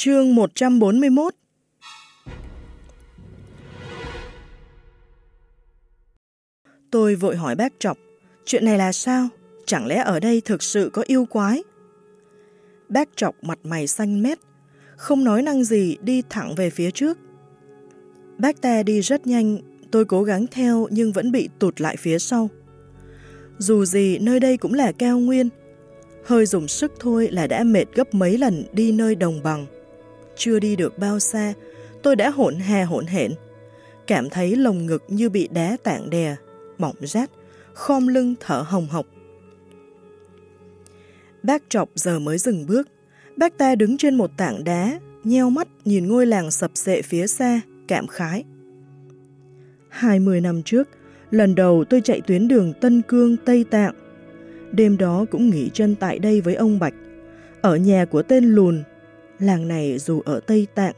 Chương 141 Tôi vội hỏi bác Trọc, chuyện này là sao? Chẳng lẽ ở đây thực sự có yêu quái? Bác Trọc mặt mày xanh mét, không nói năng gì đi thẳng về phía trước. Bác ta đi rất nhanh, tôi cố gắng theo nhưng vẫn bị tụt lại phía sau. Dù gì nơi đây cũng là cao nguyên, hơi dùng sức thôi là đã mệt gấp mấy lần đi nơi đồng bằng. Chưa đi được bao xa, tôi đã hỗn hà hỗn hển, cảm thấy lồng ngực như bị đá tạng đè, mỏng rát, khom lưng thở hồng hộc. Bác trọc giờ mới dừng bước, bác ta đứng trên một tảng đá, nheo mắt nhìn ngôi làng sập sệ phía xa, cảm khái. 20 năm trước, lần đầu tôi chạy tuyến đường Tân Cương, Tây Tạng. Đêm đó cũng nghỉ chân tại đây với ông Bạch, ở nhà của tên Lùn. Làng này dù ở Tây Tạng,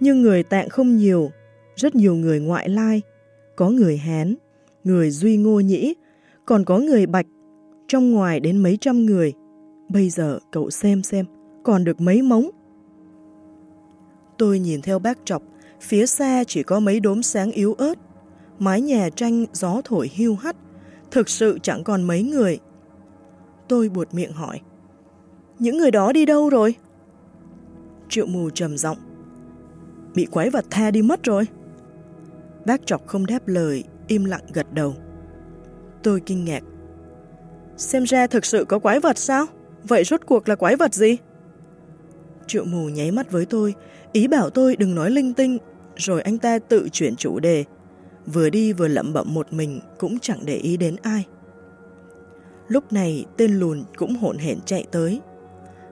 nhưng người Tạng không nhiều, rất nhiều người ngoại lai, có người Hán, người Duy Ngô Nhĩ, còn có người Bạch, trong ngoài đến mấy trăm người. Bây giờ cậu xem xem, còn được mấy mống. Tôi nhìn theo bác trọc, phía xa chỉ có mấy đốm sáng yếu ớt. Mái nhà tranh gió thổi hiu hắt, thực sự chẳng còn mấy người. Tôi buột miệng hỏi, những người đó đi đâu rồi? Triệu mù trầm giọng Bị quái vật tha đi mất rồi. Bác chọc không đáp lời, im lặng gật đầu. Tôi kinh ngạc. Xem ra thực sự có quái vật sao? Vậy rốt cuộc là quái vật gì? Triệu mù nháy mắt với tôi, ý bảo tôi đừng nói linh tinh, rồi anh ta tự chuyển chủ đề. Vừa đi vừa lẩm bẩm một mình cũng chẳng để ý đến ai. Lúc này tên lùn cũng hỗn hển chạy tới.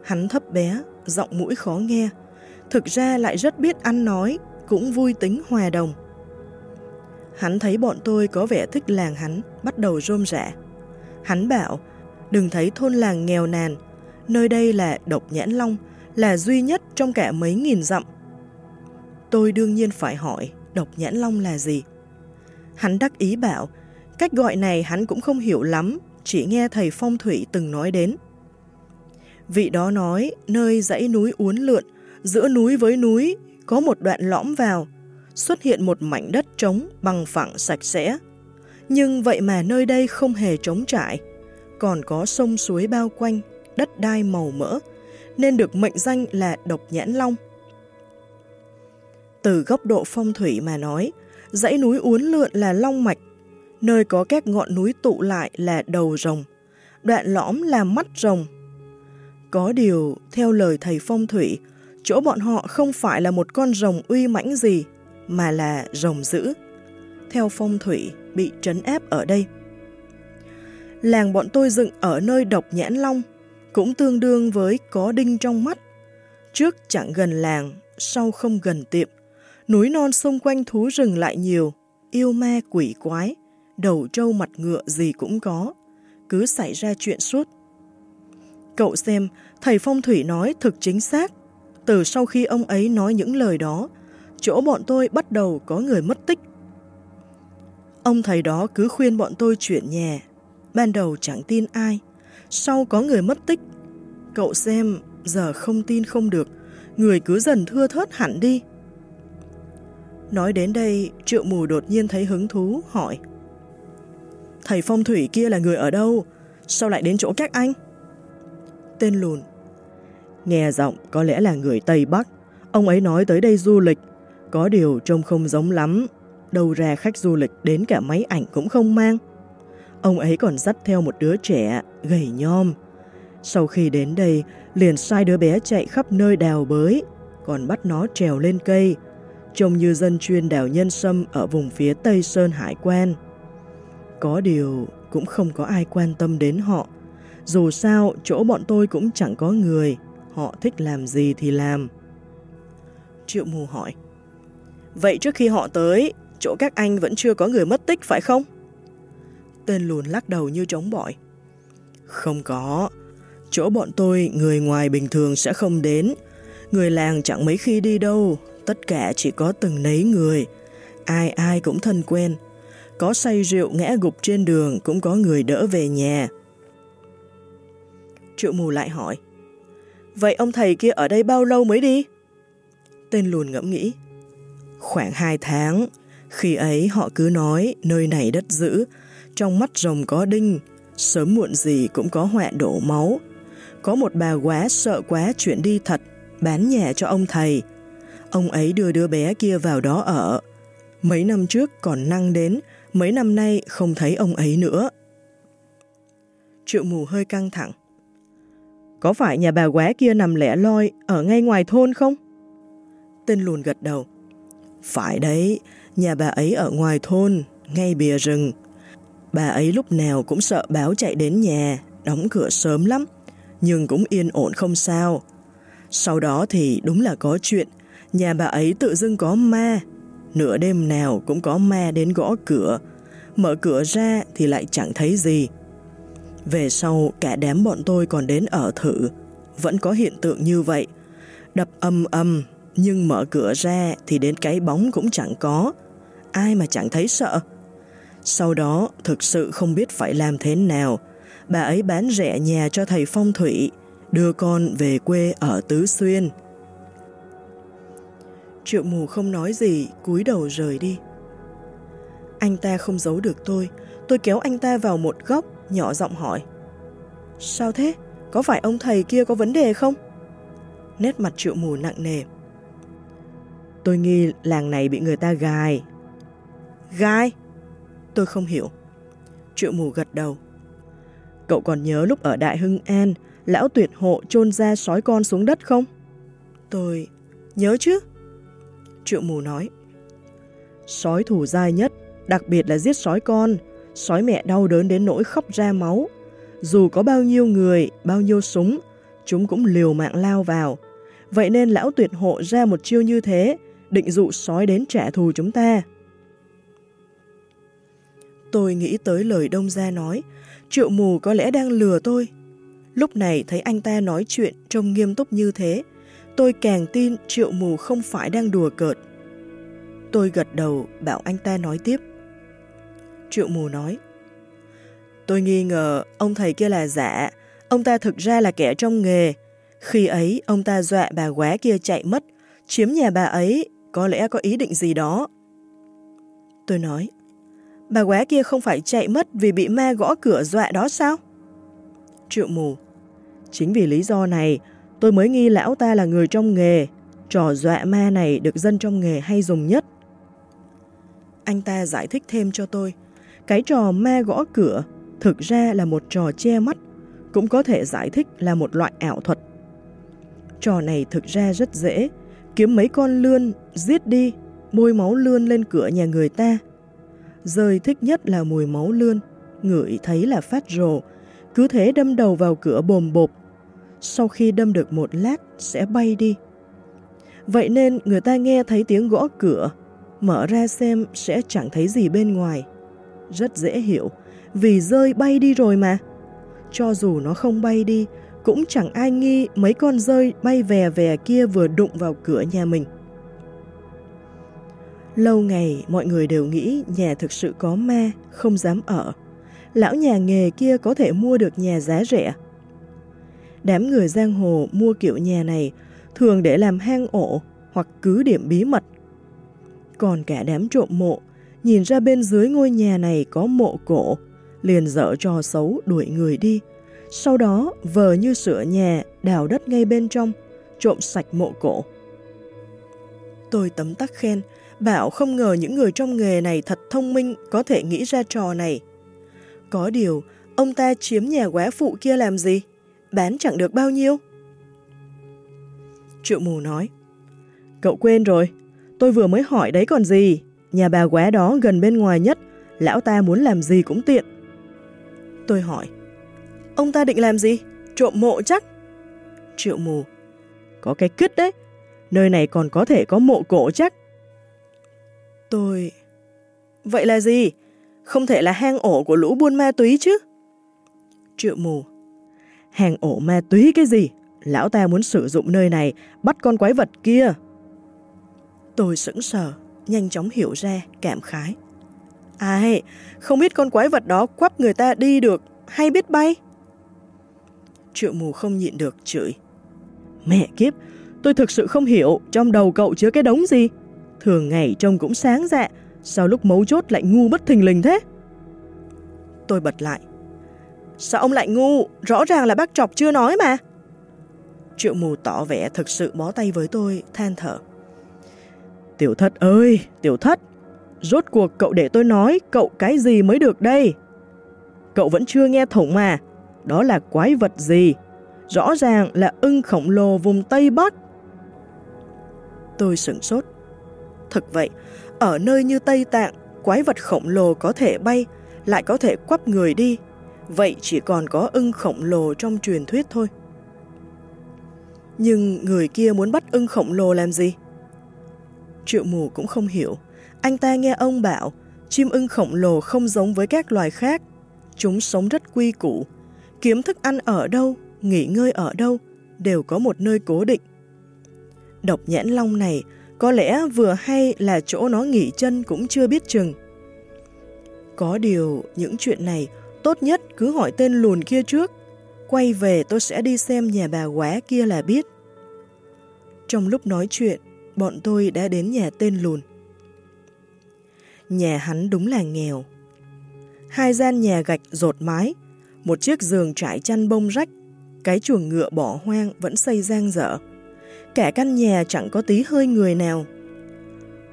Hắn thấp bé, giọng mũi khó nghe, thực ra lại rất biết ăn nói, cũng vui tính hòa đồng. Hắn thấy bọn tôi có vẻ thích làng hắn, bắt đầu rôm rã. Hắn bảo, đừng thấy thôn làng nghèo nàn, nơi đây là độc nhãn long, là duy nhất trong cả mấy nghìn dặm. Tôi đương nhiên phải hỏi độc nhãn long là gì. Hắn đắc ý bảo, cách gọi này hắn cũng không hiểu lắm, chỉ nghe thầy phong thủy từng nói đến. Vị đó nói, nơi dãy núi uốn lượn, giữa núi với núi, có một đoạn lõm vào, xuất hiện một mảnh đất trống bằng phẳng sạch sẽ. Nhưng vậy mà nơi đây không hề trống trải, còn có sông suối bao quanh, đất đai màu mỡ, nên được mệnh danh là độc nhãn long. Từ góc độ phong thủy mà nói, dãy núi uốn lượn là long mạch, nơi có các ngọn núi tụ lại là đầu rồng, đoạn lõm là mắt rồng. Có điều, theo lời thầy phong thủy, chỗ bọn họ không phải là một con rồng uy mãnh gì, mà là rồng dữ. Theo phong thủy, bị trấn áp ở đây. Làng bọn tôi dựng ở nơi độc nhãn long, cũng tương đương với có đinh trong mắt. Trước chẳng gần làng, sau không gần tiệm. Núi non xung quanh thú rừng lại nhiều, yêu ma quỷ quái, đầu trâu mặt ngựa gì cũng có, cứ xảy ra chuyện suốt. Cậu xem, thầy phong thủy nói thực chính xác. Từ sau khi ông ấy nói những lời đó, chỗ bọn tôi bắt đầu có người mất tích. Ông thầy đó cứ khuyên bọn tôi chuyển nhà, ban đầu chẳng tin ai, sau có người mất tích. Cậu xem, giờ không tin không được, người cứ dần thưa thớt hẳn đi. Nói đến đây, triệu mù đột nhiên thấy hứng thú, hỏi. Thầy phong thủy kia là người ở đâu? Sao lại đến chỗ các anh? Tên lùn. Nghe giọng có lẽ là người Tây Bắc. Ông ấy nói tới đây du lịch. Có điều trông không giống lắm. Đâu ra khách du lịch đến cả máy ảnh cũng không mang. Ông ấy còn dắt theo một đứa trẻ, gầy nhom. Sau khi đến đây, liền sai đứa bé chạy khắp nơi đào bới, còn bắt nó trèo lên cây, trông như dân chuyên đào nhân sâm ở vùng phía Tây Sơn Hải Quan. Có điều cũng không có ai quan tâm đến họ. Dù sao, chỗ bọn tôi cũng chẳng có người, họ thích làm gì thì làm. Triệu mù hỏi, Vậy trước khi họ tới, chỗ các anh vẫn chưa có người mất tích phải không? Tên lùn lắc đầu như trống bỏi. Không có. Chỗ bọn tôi người ngoài bình thường sẽ không đến. Người làng chẳng mấy khi đi đâu. Tất cả chỉ có từng nấy người. Ai ai cũng thân quen. Có say rượu ngã gục trên đường cũng có người đỡ về nhà. Triệu mù lại hỏi. Vậy ông thầy kia ở đây bao lâu mới đi? Tên lùn ngẫm nghĩ. Khoảng hai tháng, khi ấy họ cứ nói nơi này đất dữ, trong mắt rồng có đinh, sớm muộn gì cũng có họa đổ máu. Có một bà quá sợ quá chuyện đi thật, bán nhà cho ông thầy. Ông ấy đưa đứa bé kia vào đó ở. Mấy năm trước còn năng đến, mấy năm nay không thấy ông ấy nữa. Triệu mù hơi căng thẳng. Có phải nhà bà quá kia nằm lẻ loi ở ngay ngoài thôn không? Tên lùn gật đầu. Phải đấy, nhà bà ấy ở ngoài thôn, ngay bìa rừng. Bà ấy lúc nào cũng sợ báo chạy đến nhà, đóng cửa sớm lắm, nhưng cũng yên ổn không sao. Sau đó thì đúng là có chuyện, nhà bà ấy tự dưng có ma. Nửa đêm nào cũng có ma đến gõ cửa, mở cửa ra thì lại chẳng thấy gì. Về sau cả đám bọn tôi còn đến ở thử, vẫn có hiện tượng như vậy. Đập âm âm, nhưng mở cửa ra thì đến cái bóng cũng chẳng có. Ai mà chẳng thấy sợ. Sau đó thực sự không biết phải làm thế nào. Bà ấy bán rẻ nhà cho thầy phong thủy, đưa con về quê ở Tứ Xuyên. Triệu mù không nói gì, cúi đầu rời đi. Anh ta không giấu được tôi, tôi kéo anh ta vào một góc, nhỏ giọng hỏi. Sao thế? Có phải ông thầy kia có vấn đề không? Nét mặt triệu mù nặng nề. Tôi nghi làng này bị người ta gài. Gai? Tôi không hiểu. Triệu mù gật đầu. Cậu còn nhớ lúc ở Đại Hưng An, lão tuyệt hộ chôn ra sói con xuống đất không? Tôi nhớ chứ. Triệu mù nói. Sói thủ dai nhất, đặc biệt là giết sói con, sói mẹ đau đớn đến nỗi khóc ra máu. Dù có bao nhiêu người, bao nhiêu súng, chúng cũng liều mạng lao vào. Vậy nên lão tuyệt hộ ra một chiêu như thế, định dụ sói đến trả thù chúng ta. Tôi nghĩ tới lời đông gia nói, triệu mù có lẽ đang lừa tôi. Lúc này thấy anh ta nói chuyện trông nghiêm túc như thế, tôi càng tin triệu mù không phải đang đùa cợt. Tôi gật đầu bảo anh ta nói tiếp. Triệu mù nói, Tôi nghi ngờ ông thầy kia là giả, ông ta thực ra là kẻ trong nghề. Khi ấy, ông ta dọa bà quá kia chạy mất, chiếm nhà bà ấy, có lẽ có ý định gì đó. Tôi nói, bà quá kia không phải chạy mất vì bị ma gõ cửa dọa đó sao? Triệu mù, chính vì lý do này, tôi mới nghi lão ta là người trong nghề, trò dọa ma này được dân trong nghề hay dùng nhất. Anh ta giải thích thêm cho tôi, cái trò ma gõ cửa thực ra là một trò che mắt, cũng có thể giải thích là một loại ảo thuật. Trò này thực ra rất dễ, kiếm mấy con lươn, giết đi, bôi máu lươn lên cửa nhà người ta. Rơi thích nhất là mùi máu lươn, ngửi thấy là phát rồ, cứ thế đâm đầu vào cửa bồm bộp. Sau khi đâm được một lát sẽ bay đi. Vậy nên người ta nghe thấy tiếng gõ cửa, mở ra xem sẽ chẳng thấy gì bên ngoài. Rất dễ hiểu, vì rơi bay đi rồi mà. Cho dù nó không bay đi, cũng chẳng ai nghi mấy con rơi bay về về kia vừa đụng vào cửa nhà mình. Lâu ngày mọi người đều nghĩ nhà thực sự có ma, không dám ở. Lão nhà nghề kia có thể mua được nhà giá rẻ. Đám người giang hồ mua kiểu nhà này thường để làm hang ổ hoặc cứ điểm bí mật. Còn cả đám trộm mộ, nhìn ra bên dưới ngôi nhà này có mộ cổ, liền dở trò xấu đuổi người đi. Sau đó vờ như sửa nhà, đào đất ngay bên trong, trộm sạch mộ cổ. Tôi tấm tắc khen, bảo không ngờ những người trong nghề này thật thông minh có thể nghĩ ra trò này. Có điều, ông ta chiếm nhà quá phụ kia làm gì? Bán chẳng được bao nhiêu. Triệu mù nói, Cậu quên rồi, tôi vừa mới hỏi đấy còn gì, nhà bà quá đó gần bên ngoài nhất, lão ta muốn làm gì cũng tiện. Tôi hỏi, ông ta định làm gì? Trộm mộ chắc? Triệu mù, có cái cứt đấy, nơi này còn có thể có mộ cổ chắc. Tôi... Vậy là gì? Không thể là hang ổ của lũ buôn ma túy chứ? Triệu mù, hang ổ ma túy cái gì? Lão ta muốn sử dụng nơi này bắt con quái vật kia. Tôi sững sờ, nhanh chóng hiểu ra, cảm khái. Ai, không biết con quái vật đó quắp người ta đi được hay biết bay? Triệu mù không nhịn được chửi. Mẹ kiếp, Tôi thực sự không hiểu trong đầu cậu chứa cái đống gì. Thường ngày trông cũng sáng dạ, sao lúc mấu chốt lại ngu bất thình lình thế? Tôi bật lại. Sao ông lại ngu? Rõ ràng là bác chọc chưa nói mà. Triệu mù tỏ vẻ thực sự bó tay với tôi, than thở. Tiểu thất ơi, tiểu thất, rốt cuộc cậu để tôi nói cậu cái gì mới được đây? Cậu vẫn chưa nghe thủng mà, đó là quái vật gì? Rõ ràng là ưng khổng lồ vùng Tây Bắc. Tôi sửng sốt. Thật vậy, ở nơi như Tây Tạng, quái vật khổng lồ có thể bay, lại có thể quắp người đi. Vậy chỉ còn có ưng khổng lồ trong truyền thuyết thôi. Nhưng người kia muốn bắt ưng khổng lồ làm gì? Triệu mù cũng không hiểu. Anh ta nghe ông bảo, chim ưng khổng lồ không giống với các loài khác. Chúng sống rất quy củ. Kiếm thức ăn ở đâu, nghỉ ngơi ở đâu, đều có một nơi cố định. Độc nhãn long này có lẽ vừa hay là chỗ nó nghỉ chân cũng chưa biết chừng. Có điều, những chuyện này tốt nhất cứ hỏi tên lùn kia trước. Quay về tôi sẽ đi xem nhà bà quá kia là biết. Trong lúc nói chuyện, bọn tôi đã đến nhà tên lùn. Nhà hắn đúng là nghèo. Hai gian nhà gạch rột mái, một chiếc giường trải chăn bông rách, cái chuồng ngựa bỏ hoang vẫn xây giang dở. Cả căn nhà chẳng có tí hơi người nào.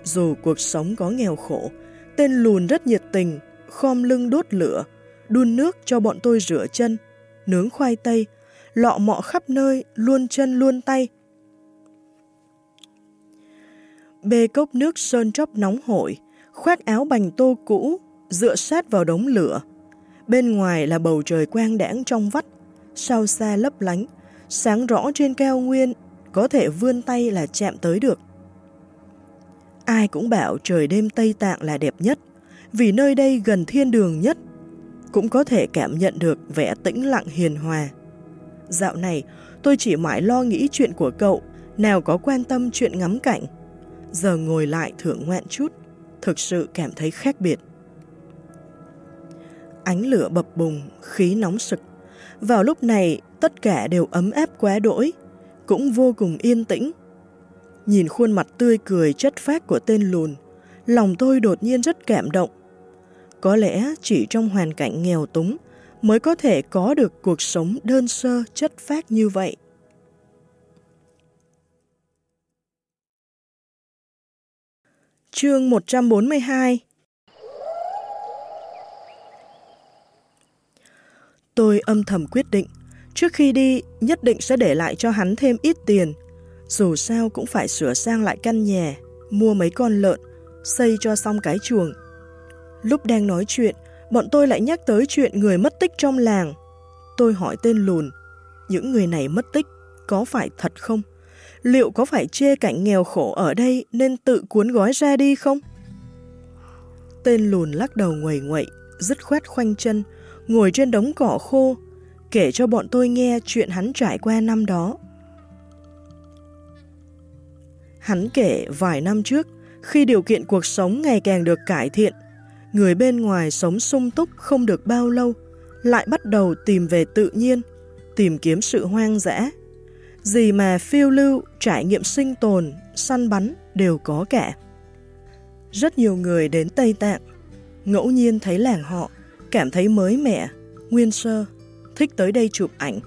Dù cuộc sống có nghèo khổ, tên lùn rất nhiệt tình, khom lưng đốt lửa, đun nước cho bọn tôi rửa chân, nướng khoai tây, lọ mọ khắp nơi, luôn chân luôn tay. Bê cốc nước sơn tróc nóng hổi, khoác áo bành tô cũ, dựa sát vào đống lửa. Bên ngoài là bầu trời quang đãng trong vắt, sao xa lấp lánh, sáng rõ trên cao nguyên, có thể vươn tay là chạm tới được. Ai cũng bảo trời đêm Tây Tạng là đẹp nhất, vì nơi đây gần thiên đường nhất, cũng có thể cảm nhận được vẻ tĩnh lặng hiền hòa. Dạo này, tôi chỉ mãi lo nghĩ chuyện của cậu, nào có quan tâm chuyện ngắm cảnh. Giờ ngồi lại thưởng ngoạn chút, thực sự cảm thấy khác biệt. Ánh lửa bập bùng, khí nóng sực. Vào lúc này, tất cả đều ấm áp quá đỗi, cũng vô cùng yên tĩnh. Nhìn khuôn mặt tươi cười chất phác của tên lùn, lòng tôi đột nhiên rất cảm động. Có lẽ chỉ trong hoàn cảnh nghèo túng mới có thể có được cuộc sống đơn sơ chất phác như vậy. Chương 142 Tôi âm thầm quyết định, trước khi đi nhất định sẽ để lại cho hắn thêm ít tiền. Dù sao cũng phải sửa sang lại căn nhà, mua mấy con lợn, xây cho xong cái chuồng. Lúc đang nói chuyện, bọn tôi lại nhắc tới chuyện người mất tích trong làng. Tôi hỏi tên lùn, những người này mất tích có phải thật không? Liệu có phải chê cảnh nghèo khổ ở đây nên tự cuốn gói ra đi không? Tên lùn lắc đầu nguầy nguậy, dứt khoát khoanh chân, ngồi trên đống cỏ khô, kể cho bọn tôi nghe chuyện hắn trải qua năm đó. Hắn kể vài năm trước, khi điều kiện cuộc sống ngày càng được cải thiện, người bên ngoài sống sung túc không được bao lâu, lại bắt đầu tìm về tự nhiên, tìm kiếm sự hoang dã. Gì mà phiêu lưu, trải nghiệm sinh tồn, săn bắn đều có cả. Rất nhiều người đến Tây Tạng, ngẫu nhiên thấy làng họ, cảm thấy mới mẻ, nguyên sơ, thích tới đây chụp ảnh.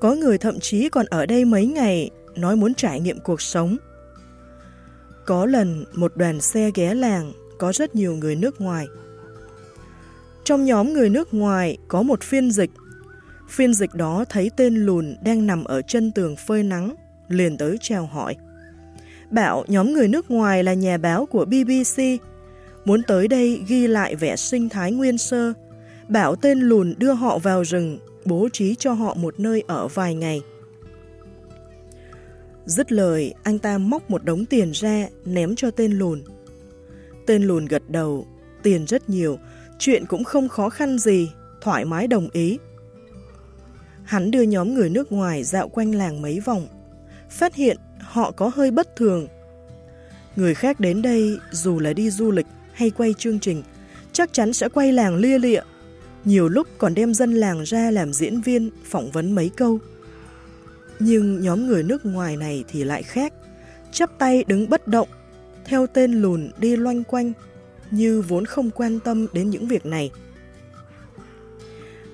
Có người thậm chí còn ở đây mấy ngày nói muốn trải nghiệm cuộc sống. Có lần một đoàn xe ghé làng có rất nhiều người nước ngoài. Trong nhóm người nước ngoài có một phiên dịch. Phiên dịch đó thấy tên lùn đang nằm ở chân tường phơi nắng, liền tới treo hỏi. Bảo nhóm người nước ngoài là nhà báo của BBC, muốn tới đây ghi lại vẻ sinh thái nguyên sơ, bảo tên lùn đưa họ vào rừng, bố trí cho họ một nơi ở vài ngày. Dứt lời, anh ta móc một đống tiền ra, ném cho tên lùn. Tên lùn gật đầu, tiền rất nhiều, chuyện cũng không khó khăn gì, thoải mái đồng ý. Hắn đưa nhóm người nước ngoài dạo quanh làng mấy vòng, phát hiện họ có hơi bất thường. Người khác đến đây dù là đi du lịch hay quay chương trình, chắc chắn sẽ quay làng lia lịa. Nhiều lúc còn đem dân làng ra làm diễn viên, phỏng vấn mấy câu. Nhưng nhóm người nước ngoài này thì lại khác, chắp tay đứng bất động, theo tên lùn đi loanh quanh, như vốn không quan tâm đến những việc này.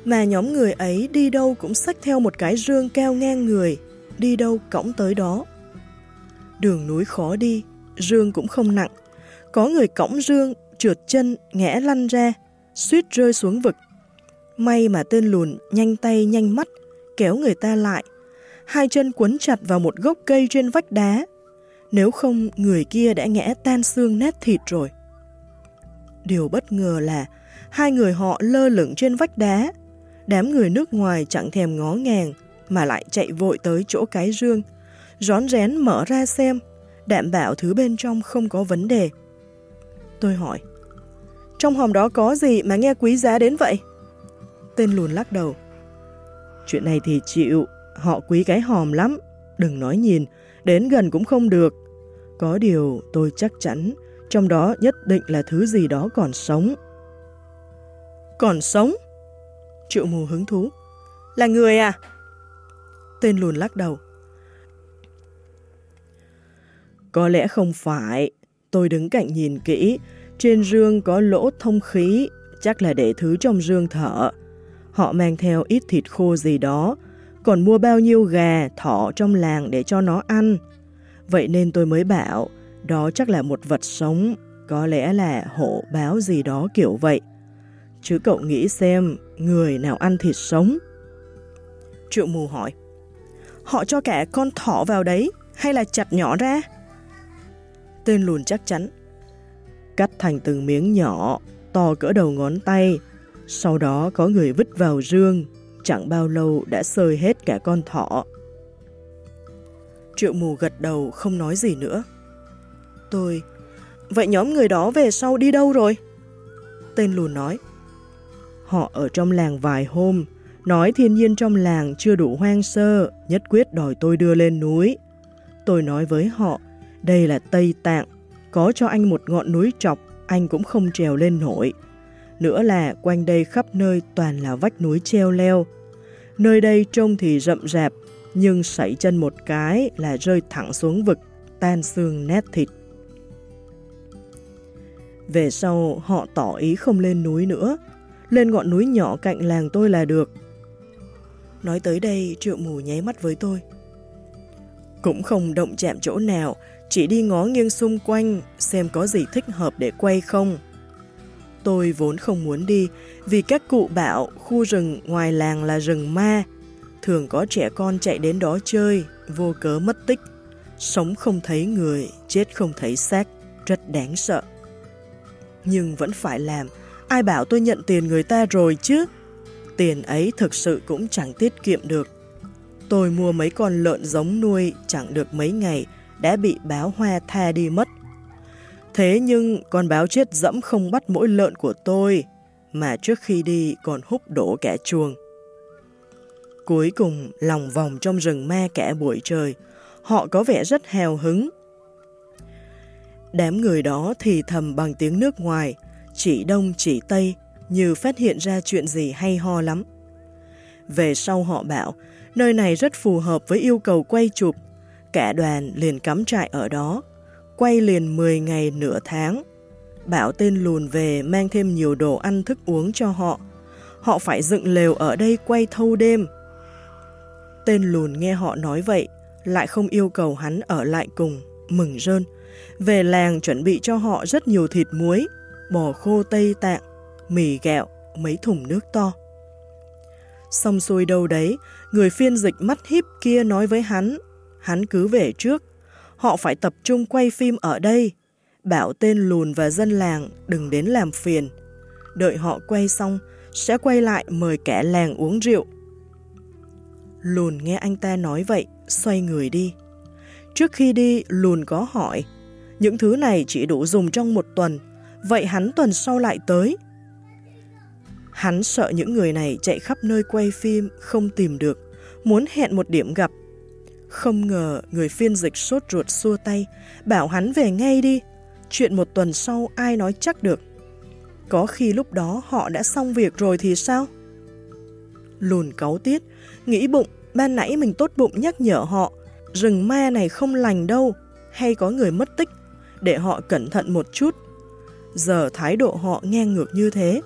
Mà nhóm người ấy đi đâu cũng xách theo một cái rương cao ngang người, đi đâu cõng tới đó. Đường núi khó đi, rương cũng không nặng. Có người cõng rương, trượt chân, ngã lăn ra, suýt rơi xuống vực. May mà tên lùn nhanh tay nhanh mắt, kéo người ta lại. Hai chân quấn chặt vào một gốc cây trên vách đá. Nếu không, người kia đã ngã tan xương nát thịt rồi. Điều bất ngờ là hai người họ lơ lửng trên vách đá. Đám người nước ngoài chẳng thèm ngó ngàng mà lại chạy vội tới chỗ cái rương. Rón rén mở ra xem, đảm bảo thứ bên trong không có vấn đề. Tôi hỏi, trong hòm đó có gì mà nghe quý giá đến vậy? Tên lùn lắc đầu. Chuyện này thì chịu, họ quý cái hòm lắm, đừng nói nhìn, đến gần cũng không được. Có điều tôi chắc chắn trong đó nhất định là thứ gì đó còn sống. Còn sống? Triệu mù hứng thú. Là người à? Tên lùn lắc đầu. Có lẽ không phải. Tôi đứng cạnh nhìn kỹ. Trên rương có lỗ thông khí. Chắc là để thứ trong rương thở. Họ mang theo ít thịt khô gì đó. Còn mua bao nhiêu gà, thỏ trong làng để cho nó ăn. Vậy nên tôi mới bảo đó chắc là một vật sống, có lẽ là hổ báo gì đó kiểu vậy. Chứ cậu nghĩ xem, người nào ăn thịt sống? Triệu mù hỏi, họ cho cả con thỏ vào đấy hay là chặt nhỏ ra? Tên lùn chắc chắn, cắt thành từng miếng nhỏ, to cỡ đầu ngón tay, sau đó có người vứt vào rương, chẳng bao lâu đã sơi hết cả con thỏ. Triệu mù gật đầu không nói gì nữa. Tôi, vậy nhóm người đó về sau đi đâu rồi? Tên lùn nói, họ ở trong làng vài hôm, nói thiên nhiên trong làng chưa đủ hoang sơ, nhất quyết đòi tôi đưa lên núi. Tôi nói với họ, đây là Tây Tạng, có cho anh một ngọn núi trọc, anh cũng không trèo lên nổi. Nữa là quanh đây khắp nơi toàn là vách núi treo leo. Nơi đây trông thì rậm rạp, nhưng sảy chân một cái là rơi thẳng xuống vực, tan xương nét thịt. Về sau họ tỏ ý không lên núi nữa, lên ngọn núi nhỏ cạnh làng tôi là được. Nói tới đây triệu mù nháy mắt với tôi. Cũng không động chạm chỗ nào, chỉ đi ngó nghiêng xung quanh xem có gì thích hợp để quay không. Tôi vốn không muốn đi vì các cụ bảo khu rừng ngoài làng là rừng ma, thường có trẻ con chạy đến đó chơi, vô cớ mất tích, sống không thấy người, chết không thấy xác, rất đáng sợ nhưng vẫn phải làm. Ai bảo tôi nhận tiền người ta rồi chứ? Tiền ấy thực sự cũng chẳng tiết kiệm được. Tôi mua mấy con lợn giống nuôi chẳng được mấy ngày đã bị báo hoa tha đi mất. Thế nhưng con báo chết dẫm không bắt mỗi lợn của tôi, mà trước khi đi còn hút đổ cả chuồng. Cuối cùng, lòng vòng trong rừng ma cả buổi trời, họ có vẻ rất hào hứng Đám người đó thì thầm bằng tiếng nước ngoài, chỉ đông chỉ tây, như phát hiện ra chuyện gì hay ho lắm. Về sau họ bảo, nơi này rất phù hợp với yêu cầu quay chụp, cả đoàn liền cắm trại ở đó, quay liền 10 ngày nửa tháng. Bảo tên lùn về mang thêm nhiều đồ ăn thức uống cho họ. Họ phải dựng lều ở đây quay thâu đêm. Tên lùn nghe họ nói vậy, lại không yêu cầu hắn ở lại cùng, mừng rơn, về làng chuẩn bị cho họ rất nhiều thịt muối, bò khô Tây Tạng, mì gạo, mấy thùng nước to. Xong xuôi đâu đấy, người phiên dịch mắt híp kia nói với hắn, hắn cứ về trước, họ phải tập trung quay phim ở đây, bảo tên lùn và dân làng đừng đến làm phiền. Đợi họ quay xong, sẽ quay lại mời kẻ làng uống rượu. Lùn nghe anh ta nói vậy, xoay người đi. Trước khi đi, Lùn có hỏi, những thứ này chỉ đủ dùng trong một tuần, vậy hắn tuần sau lại tới. Hắn sợ những người này chạy khắp nơi quay phim, không tìm được, muốn hẹn một điểm gặp. Không ngờ người phiên dịch sốt ruột xua tay, bảo hắn về ngay đi, chuyện một tuần sau ai nói chắc được. Có khi lúc đó họ đã xong việc rồi thì sao? Lùn cáu tiết, nghĩ bụng ban nãy mình tốt bụng nhắc nhở họ, rừng ma này không lành đâu, hay có người mất tích, để họ cẩn thận một chút. Giờ thái độ họ nghe ngược như thế,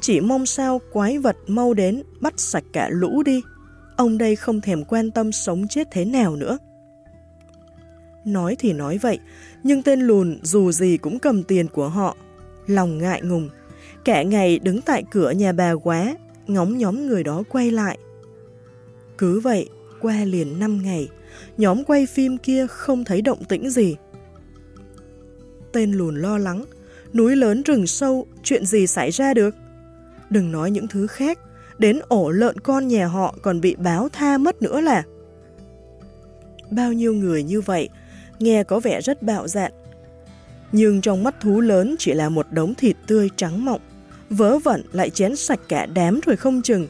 chỉ mong sao quái vật mau đến bắt sạch cả lũ đi. Ông đây không thèm quan tâm sống chết thế nào nữa. Nói thì nói vậy, nhưng tên lùn dù gì cũng cầm tiền của họ. Lòng ngại ngùng, cả ngày đứng tại cửa nhà bà quá, ngóng nhóm người đó quay lại. Cứ vậy, qua liền 5 ngày, nhóm quay phim kia không thấy động tĩnh gì. Tên lùn lo lắng, núi lớn rừng sâu, chuyện gì xảy ra được? Đừng nói những thứ khác, đến ổ lợn con nhà họ còn bị báo tha mất nữa là. Bao nhiêu người như vậy, nghe có vẻ rất bạo dạn. Nhưng trong mắt thú lớn chỉ là một đống thịt tươi trắng mọng, vớ vẩn lại chén sạch cả đám rồi không chừng.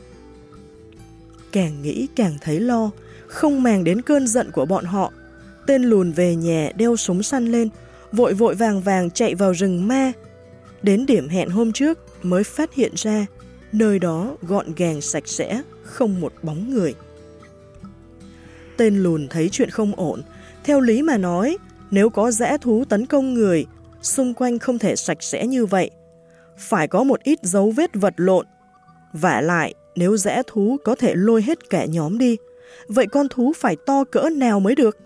Càng nghĩ càng thấy lo, không màng đến cơn giận của bọn họ. Tên lùn về nhà đeo súng săn lên, vội vội vàng vàng chạy vào rừng ma. Đến điểm hẹn hôm trước mới phát hiện ra nơi đó gọn gàng sạch sẽ, không một bóng người. Tên lùn thấy chuyện không ổn, theo lý mà nói, nếu có dã thú tấn công người, xung quanh không thể sạch sẽ như vậy. Phải có một ít dấu vết vật lộn. Vả lại, nếu dã thú có thể lôi hết cả nhóm đi, vậy con thú phải to cỡ nào mới được?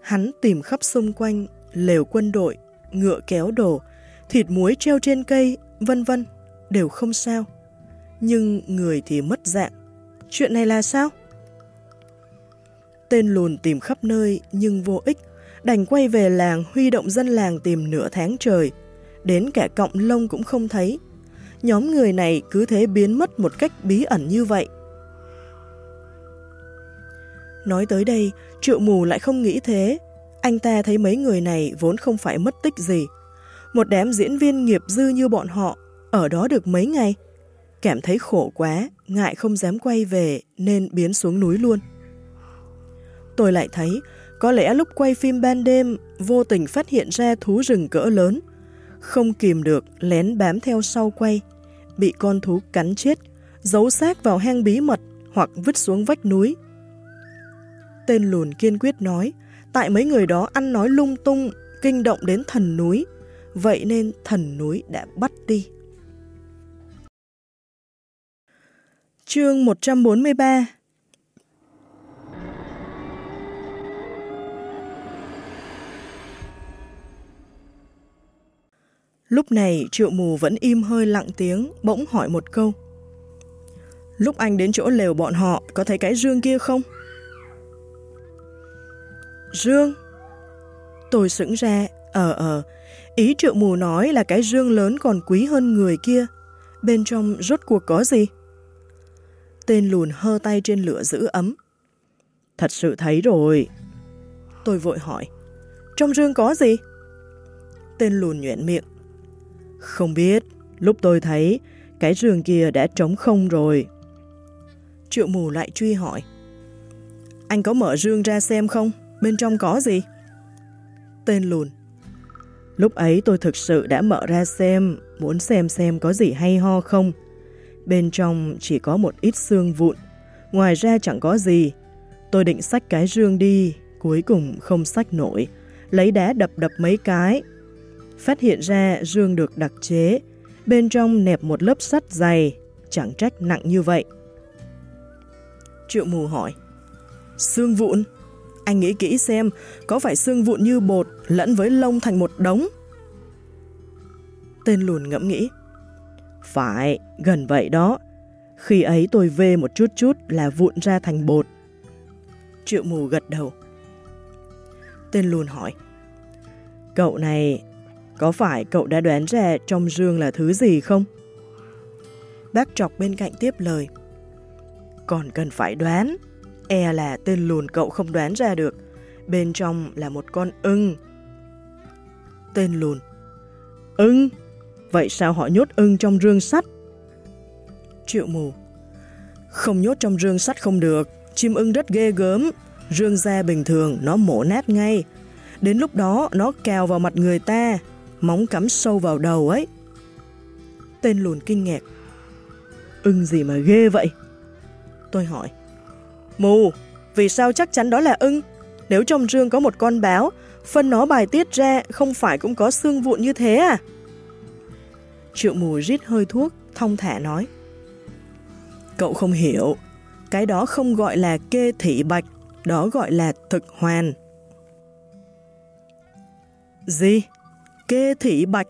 Hắn tìm khắp xung quanh, lều quân đội, ngựa kéo đồ, thịt muối treo trên cây, vân vân, đều không sao. Nhưng người thì mất dạng. Chuyện này là sao? Tên lùn tìm khắp nơi nhưng vô ích, đành quay về làng huy động dân làng tìm nửa tháng trời. Đến cả cọng lông cũng không thấy. Nhóm người này cứ thế biến mất một cách bí ẩn như vậy. Nói tới đây, triệu mù lại không nghĩ thế. Anh ta thấy mấy người này vốn không phải mất tích gì. Một đám diễn viên nghiệp dư như bọn họ, ở đó được mấy ngày. Cảm thấy khổ quá, ngại không dám quay về nên biến xuống núi luôn tôi lại thấy có lẽ lúc quay phim ban đêm vô tình phát hiện ra thú rừng cỡ lớn. Không kìm được lén bám theo sau quay, bị con thú cắn chết, giấu xác vào hang bí mật hoặc vứt xuống vách núi. Tên lùn kiên quyết nói, tại mấy người đó ăn nói lung tung, kinh động đến thần núi, vậy nên thần núi đã bắt đi. Chương 143 Lúc này triệu mù vẫn im hơi lặng tiếng, bỗng hỏi một câu. Lúc anh đến chỗ lều bọn họ, có thấy cái dương kia không? Dương? Tôi sững ra, ờ ờ, ý triệu mù nói là cái dương lớn còn quý hơn người kia. Bên trong rốt cuộc có gì? Tên lùn hơ tay trên lửa giữ ấm. Thật sự thấy rồi. Tôi vội hỏi, trong dương có gì? Tên lùn nhuện miệng. Không biết, lúc tôi thấy cái rương kia đã trống không rồi. Triệu mù lại truy hỏi. Anh có mở rương ra xem không? Bên trong có gì? Tên lùn. Lúc ấy tôi thực sự đã mở ra xem, muốn xem xem có gì hay ho không. Bên trong chỉ có một ít xương vụn, ngoài ra chẳng có gì. Tôi định xách cái rương đi, cuối cùng không xách nổi, lấy đá đập đập mấy cái, phát hiện ra dương được đặc chế, bên trong nẹp một lớp sắt dày, chẳng trách nặng như vậy. Triệu mù hỏi, xương vụn? Anh nghĩ kỹ xem, có phải xương vụn như bột lẫn với lông thành một đống? Tên lùn ngẫm nghĩ, phải, gần vậy đó. Khi ấy tôi vê một chút chút là vụn ra thành bột. Triệu mù gật đầu. Tên lùn hỏi, Cậu này có phải cậu đã đoán ra trong dương là thứ gì không? Bác trọc bên cạnh tiếp lời. Còn cần phải đoán. E là tên lùn cậu không đoán ra được. Bên trong là một con ưng. Tên lùn. Ưng? Vậy sao họ nhốt ưng trong rương sắt? Triệu mù. Không nhốt trong rương sắt không được. Chim ưng rất ghê gớm. Rương da bình thường, nó mổ nát ngay. Đến lúc đó, nó cào vào mặt người ta móng cắm sâu vào đầu ấy. Tên lùn kinh ngạc. Ưng gì mà ghê vậy? Tôi hỏi. Mù, vì sao chắc chắn đó là ưng? Nếu trong rương có một con báo, phân nó bài tiết ra không phải cũng có xương vụn như thế à? Triệu mù rít hơi thuốc, thông thả nói. Cậu không hiểu, cái đó không gọi là kê thị bạch, đó gọi là thực hoàn. Gì? Kê thị bạch,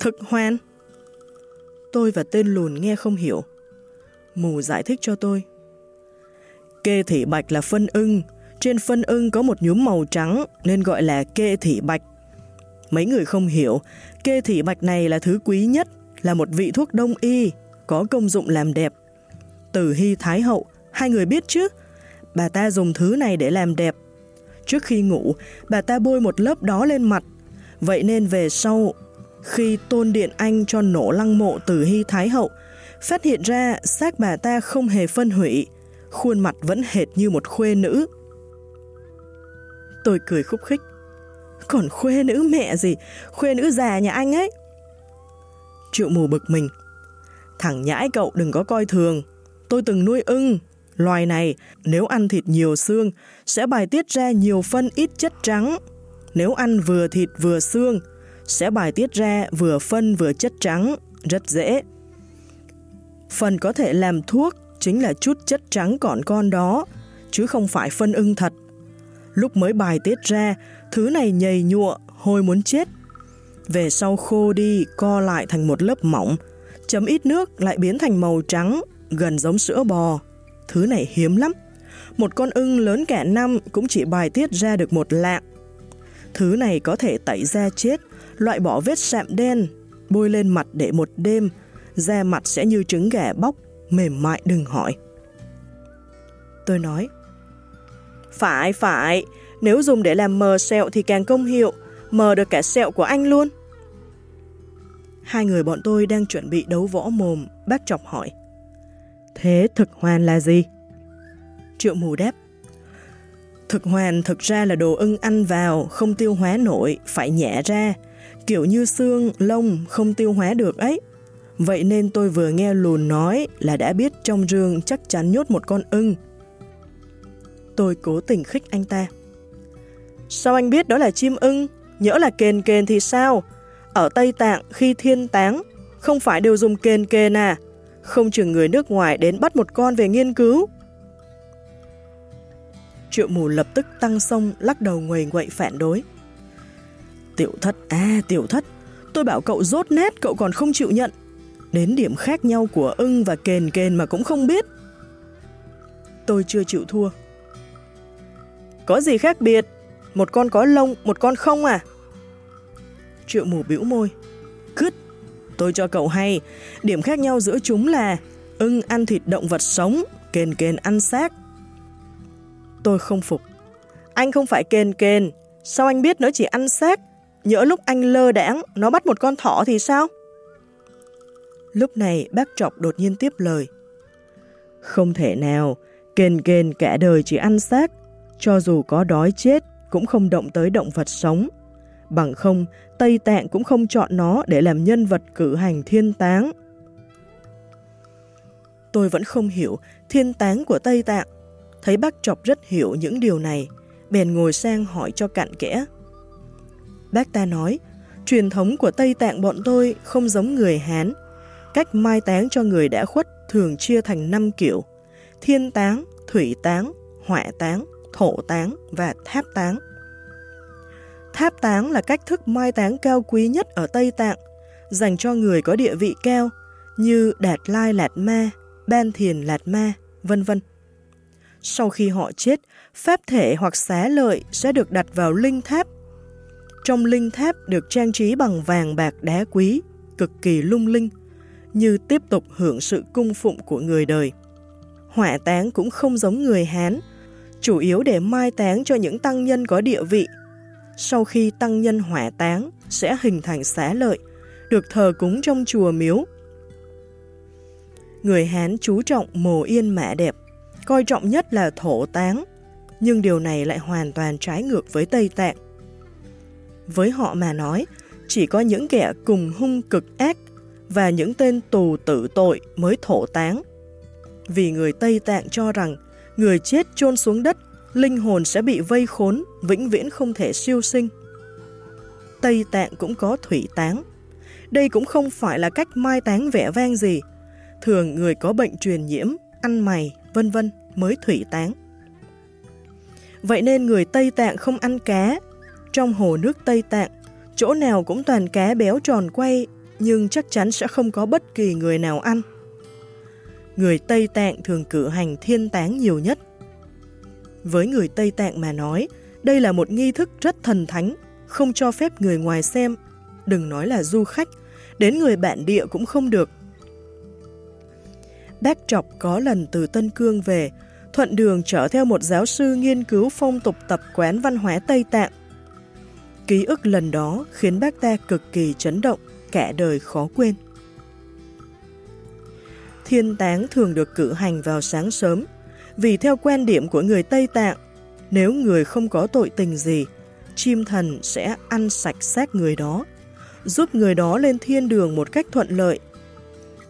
thực hoàn? Tôi và tên lùn nghe không hiểu. Mù giải thích cho tôi. Kê thị bạch là phân ưng, trên phân ưng có một nhúm màu trắng nên gọi là kê thị bạch. Mấy người không hiểu, kê thị bạch này là thứ quý nhất, là một vị thuốc đông y, có công dụng làm đẹp. Từ Hy Thái Hậu, hai người biết chứ? Bà ta dùng thứ này để làm đẹp. Trước khi ngủ, bà ta bôi một lớp đó lên mặt. Vậy nên về sau, khi tôn điện anh cho nổ lăng mộ Từ Hy Thái Hậu, phát hiện ra xác bà ta không hề phân hủy, khuôn mặt vẫn hệt như một khuê nữ. Tôi cười khúc khích. Còn khuê nữ mẹ gì, khuê nữ già nhà anh ấy. Triệu mù bực mình. Thằng nhãi cậu đừng có coi thường. Tôi từng nuôi ưng. Loài này, nếu ăn thịt nhiều xương, sẽ bài tiết ra nhiều phân ít chất trắng. Nếu ăn vừa thịt vừa xương, sẽ bài tiết ra vừa phân vừa chất trắng, rất dễ. Phần có thể làm thuốc chính là chút chất trắng còn con đó, chứ không phải phân ưng thật. Lúc mới bài tiết ra, thứ này nhầy nhụa, hôi muốn chết. Về sau khô đi, co lại thành một lớp mỏng, chấm ít nước lại biến thành màu trắng, gần giống sữa bò. Thứ này hiếm lắm. Một con ưng lớn cả năm cũng chỉ bài tiết ra được một lạng. Thứ này có thể tẩy da chết, loại bỏ vết sạm đen, bôi lên mặt để một đêm, da mặt sẽ như trứng gà bóc, mềm mại đừng hỏi. Tôi nói, phải, phải, nếu dùng để làm mờ sẹo thì càng công hiệu, mờ được cả sẹo của anh luôn. Hai người bọn tôi đang chuẩn bị đấu võ mồm, bác chọc hỏi. Thế thực hoàn là gì? Triệu mù đáp. Thực hoàn thực ra là đồ ưng ăn vào, không tiêu hóa nổi, phải nhẹ ra. Kiểu như xương, lông không tiêu hóa được ấy. Vậy nên tôi vừa nghe lùn nói là đã biết trong rương chắc chắn nhốt một con ưng. Tôi cố tình khích anh ta. Sao anh biết đó là chim ưng? Nhỡ là kền kền thì sao? Ở Tây Tạng khi thiên táng, không phải đều dùng kền kền à? Không chừng người nước ngoài đến bắt một con về nghiên cứu. Triệu mù lập tức tăng sông lắc đầu nguầy nguậy phản đối. Tiểu thất, à tiểu thất, tôi bảo cậu rốt nét cậu còn không chịu nhận. Đến điểm khác nhau của ưng và kền kền mà cũng không biết. Tôi chưa chịu thua. Có gì khác biệt? Một con có lông, một con không à? Triệu mù bĩu môi. Cứt, tôi cho cậu hay, điểm khác nhau giữa chúng là ưng ăn thịt động vật sống, kền kền ăn xác. Tôi không phục. Anh không phải kền kền, sao anh biết nó chỉ ăn xác? Nhỡ lúc anh lơ đãng nó bắt một con thỏ thì sao? Lúc này bác trọc đột nhiên tiếp lời. Không thể nào, kền kền cả đời chỉ ăn xác, cho dù có đói chết cũng không động tới động vật sống. Bằng không, Tây Tạng cũng không chọn nó để làm nhân vật cử hành thiên táng. Tôi vẫn không hiểu thiên táng của Tây Tạng. Thấy bác Trọc rất hiểu những điều này, bèn ngồi sang hỏi cho cặn kẽ. Bác ta nói, truyền thống của Tây Tạng bọn tôi không giống người Hán. Cách mai táng cho người đã khuất thường chia thành 5 kiểu. Thiên táng, thủy táng, hỏa táng, thổ táng và tháp táng. Tháp táng là cách thức mai táng cao quý nhất ở Tây Tạng, dành cho người có địa vị cao như Đạt Lai Lạt Ma, Ban Thiền Lạt Ma, vân vân. Sau khi họ chết, pháp thể hoặc xá lợi sẽ được đặt vào linh tháp. Trong linh tháp được trang trí bằng vàng bạc đá quý, cực kỳ lung linh, như tiếp tục hưởng sự cung phụng của người đời. Hỏa táng cũng không giống người Hán, chủ yếu để mai táng cho những tăng nhân có địa vị. Sau khi tăng nhân hỏa táng sẽ hình thành xá lợi, được thờ cúng trong chùa miếu. Người Hán chú trọng mồ yên mã đẹp, coi trọng nhất là thổ táng, nhưng điều này lại hoàn toàn trái ngược với Tây Tạng. Với họ mà nói, chỉ có những kẻ cùng hung cực ác và những tên tù tử tội mới thổ táng. Vì người Tây Tạng cho rằng Người chết chôn xuống đất, linh hồn sẽ bị vây khốn, vĩnh viễn không thể siêu sinh. Tây Tạng cũng có thủy táng. Đây cũng không phải là cách mai táng vẻ vang gì. Thường người có bệnh truyền nhiễm, ăn mày, vân vân mới thủy táng. Vậy nên người Tây Tạng không ăn cá. Trong hồ nước Tây Tạng, chỗ nào cũng toàn cá béo tròn quay, nhưng chắc chắn sẽ không có bất kỳ người nào ăn. Người Tây Tạng thường cử hành thiên táng nhiều nhất. Với người Tây Tạng mà nói, đây là một nghi thức rất thần thánh, không cho phép người ngoài xem, đừng nói là du khách, đến người bản địa cũng không được. Bác Trọc có lần từ Tân Cương về, thuận đường trở theo một giáo sư nghiên cứu phong tục tập quán văn hóa Tây Tạng. Ký ức lần đó khiến bác ta cực kỳ chấn động, cả đời khó quên. Thiên táng thường được cử hành vào sáng sớm, vì theo quan điểm của người Tây Tạng, nếu người không có tội tình gì, chim thần sẽ ăn sạch xác người đó, giúp người đó lên thiên đường một cách thuận lợi.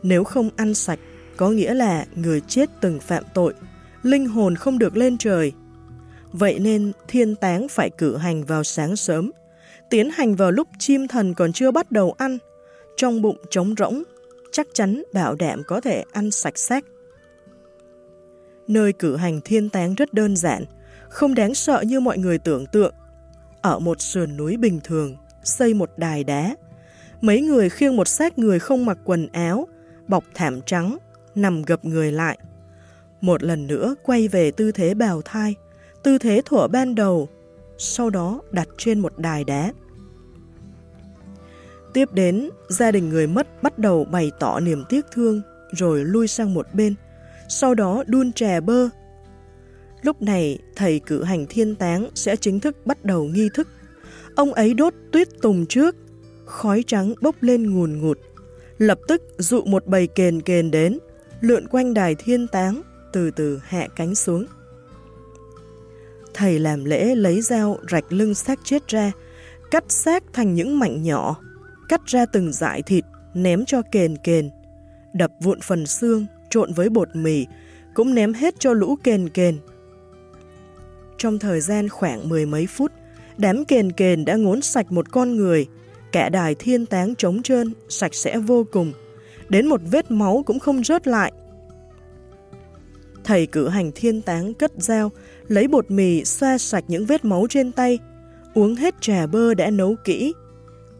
Nếu không ăn sạch, có nghĩa là người chết từng phạm tội, linh hồn không được lên trời. Vậy nên thiên táng phải cử hành vào sáng sớm, tiến hành vào lúc chim thần còn chưa bắt đầu ăn, trong bụng trống rỗng, chắc chắn bảo đảm có thể ăn sạch xác. Nơi cử hành thiên táng rất đơn giản, không đáng sợ như mọi người tưởng tượng. Ở một sườn núi bình thường, xây một đài đá. Mấy người khiêng một xác người không mặc quần áo, bọc thảm trắng, nằm gập người lại. Một lần nữa quay về tư thế bào thai, tư thế thuở ban đầu, sau đó đặt trên một đài đá. Tiếp đến, gia đình người mất bắt đầu bày tỏ niềm tiếc thương, rồi lui sang một bên, sau đó đun chè bơ. Lúc này, thầy cử hành thiên táng sẽ chính thức bắt đầu nghi thức. Ông ấy đốt tuyết tùng trước, khói trắng bốc lên ngùn ngụt. Lập tức dụ một bầy kền kền đến, lượn quanh đài thiên táng, từ từ hạ cánh xuống. Thầy làm lễ lấy dao rạch lưng xác chết ra, cắt xác thành những mảnh nhỏ, cắt ra từng dải thịt, ném cho kền kền, đập vụn phần xương, trộn với bột mì, cũng ném hết cho lũ kền kền. Trong thời gian khoảng mười mấy phút, đám kền kền đã ngốn sạch một con người, cả đài thiên táng trống trơn, sạch sẽ vô cùng, đến một vết máu cũng không rớt lại. Thầy cử hành thiên táng cất dao, lấy bột mì xoa sạch những vết máu trên tay, uống hết trà bơ đã nấu kỹ.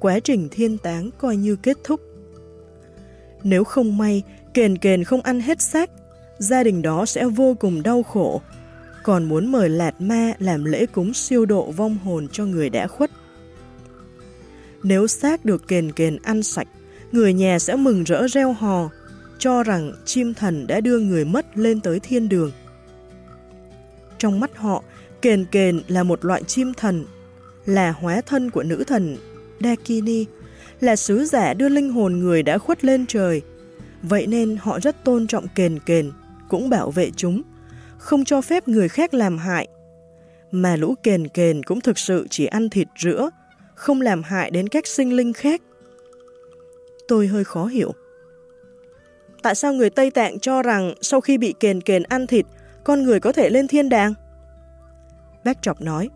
Quá trình thiên táng coi như kết thúc. Nếu không may, kền kền không ăn hết xác, gia đình đó sẽ vô cùng đau khổ, còn muốn mời Lạt Ma làm lễ cúng siêu độ vong hồn cho người đã khuất. Nếu xác được kền kền ăn sạch, người nhà sẽ mừng rỡ reo hò, cho rằng chim thần đã đưa người mất lên tới thiên đường. Trong mắt họ, kền kền là một loại chim thần, là hóa thân của nữ thần Dakini, là sứ giả đưa linh hồn người đã khuất lên trời. Vậy nên họ rất tôn trọng kền kền, cũng bảo vệ chúng, không cho phép người khác làm hại. Mà lũ kền kền cũng thực sự chỉ ăn thịt rữa, không làm hại đến các sinh linh khác. Tôi hơi khó hiểu. Tại sao người Tây Tạng cho rằng sau khi bị kền kền ăn thịt, con người có thể lên thiên đàng? Bác Trọc nói,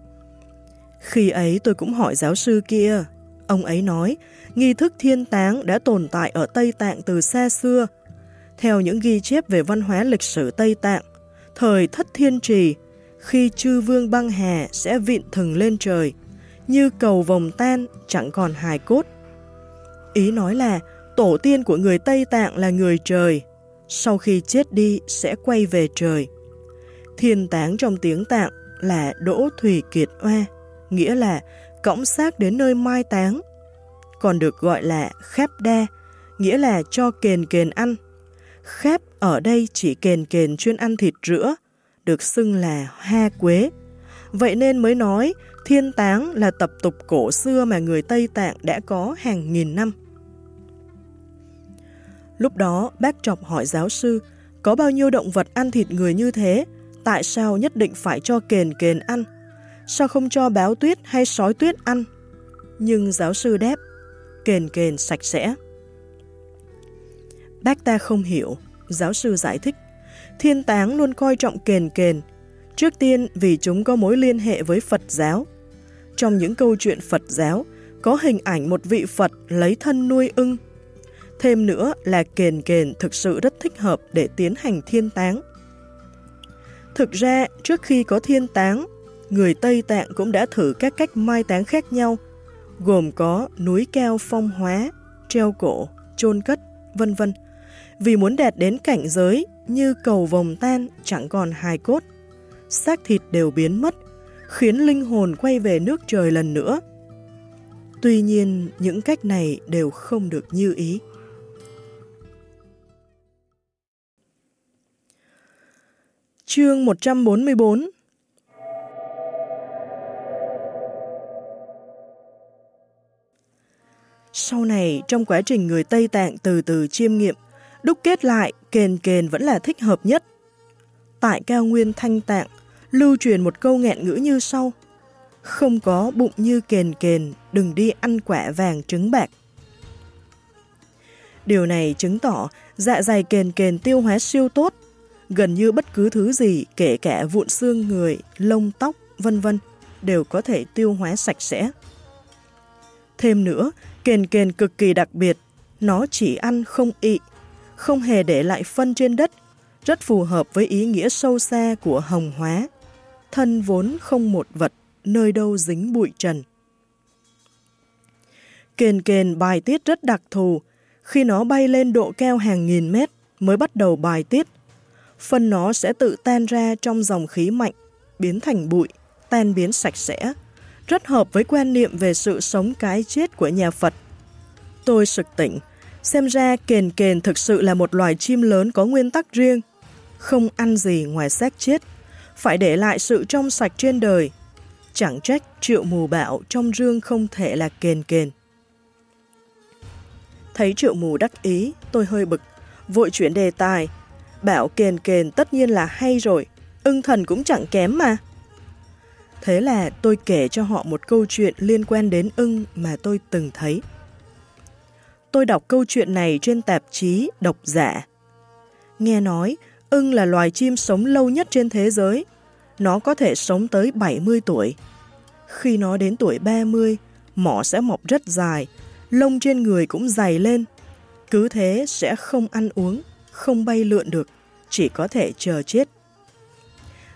Khi ấy tôi cũng hỏi giáo sư kia, ông ấy nói, nghi thức thiên táng đã tồn tại ở Tây Tạng từ xa xưa. Theo những ghi chép về văn hóa lịch sử Tây Tạng, thời thất thiên trì, khi chư vương băng hà sẽ vịn thừng lên trời, như cầu vòng tan chẳng còn hài cốt. Ý nói là tổ tiên của người Tây Tạng là người trời, sau khi chết đi sẽ quay về trời. Thiên táng trong tiếng Tạng là Đỗ Thủy Kiệt Oa, nghĩa là cõng xác đến nơi mai táng, còn được gọi là khép đe nghĩa là cho kền kền ăn. Khép ở đây chỉ kền kền chuyên ăn thịt rữa, được xưng là ha quế. Vậy nên mới nói thiên táng là tập tục cổ xưa mà người Tây Tạng đã có hàng nghìn năm. Lúc đó bác Trọc hỏi giáo sư, có bao nhiêu động vật ăn thịt người như thế, tại sao nhất định phải cho kền kền ăn? Sao không cho báo tuyết hay sói tuyết ăn? Nhưng giáo sư đáp, kền kền sạch sẽ. Bác ta không hiểu, giáo sư giải thích, thiên táng luôn coi trọng kền kền. Trước tiên vì chúng có mối liên hệ với Phật giáo. Trong những câu chuyện Phật giáo, có hình ảnh một vị Phật lấy thân nuôi ưng. Thêm nữa là kền kền thực sự rất thích hợp để tiến hành thiên táng. Thực ra, trước khi có thiên táng, người Tây Tạng cũng đã thử các cách mai táng khác nhau, gồm có núi cao phong hóa, treo cổ, chôn cất, vân vân. Vì muốn đạt đến cảnh giới như cầu vòng tan chẳng còn hài cốt, xác thịt đều biến mất, khiến linh hồn quay về nước trời lần nữa. Tuy nhiên, những cách này đều không được như ý. Chương 144 Sau này, trong quá trình người Tây Tạng từ từ chiêm nghiệm, đúc kết lại kền kền vẫn là thích hợp nhất. Tại cao nguyên thanh tạng, lưu truyền một câu nghẹn ngữ như sau. Không có bụng như kền kền, đừng đi ăn quả vàng trứng bạc. Điều này chứng tỏ dạ dày kền kền tiêu hóa siêu tốt, gần như bất cứ thứ gì, kể cả vụn xương người, lông tóc, vân vân đều có thể tiêu hóa sạch sẽ. Thêm nữa, kền kền cực kỳ đặc biệt, nó chỉ ăn không ị, không hề để lại phân trên đất, rất phù hợp với ý nghĩa sâu xa của hồng hóa. Thân vốn không một vật, nơi đâu dính bụi trần. Kền kền bài tiết rất đặc thù, khi nó bay lên độ cao hàng nghìn mét mới bắt đầu bài tiết. Phân nó sẽ tự tan ra trong dòng khí mạnh, biến thành bụi, tan biến sạch sẽ, rất hợp với quan niệm về sự sống cái chết của nhà Phật. Tôi sực tỉnh, xem ra kền kền thực sự là một loài chim lớn có nguyên tắc riêng, không ăn gì ngoài xác chết, phải để lại sự trong sạch trên đời. Chẳng trách triệu mù bạo trong rương không thể là kền kền. Thấy triệu mù đắc ý, tôi hơi bực, vội chuyển đề tài. Bảo kền kền tất nhiên là hay rồi, ưng thần cũng chẳng kém mà. Thế là tôi kể cho họ một câu chuyện liên quan đến ưng mà tôi từng thấy. Tôi đọc câu chuyện này trên tạp chí Độc Giả. Nghe nói, ưng là loài chim sống lâu nhất trên thế giới. Nó có thể sống tới 70 tuổi. Khi nó đến tuổi 30, mỏ sẽ mọc rất dài, lông trên người cũng dày lên. Cứ thế sẽ không ăn uống, không bay lượn được, chỉ có thể chờ chết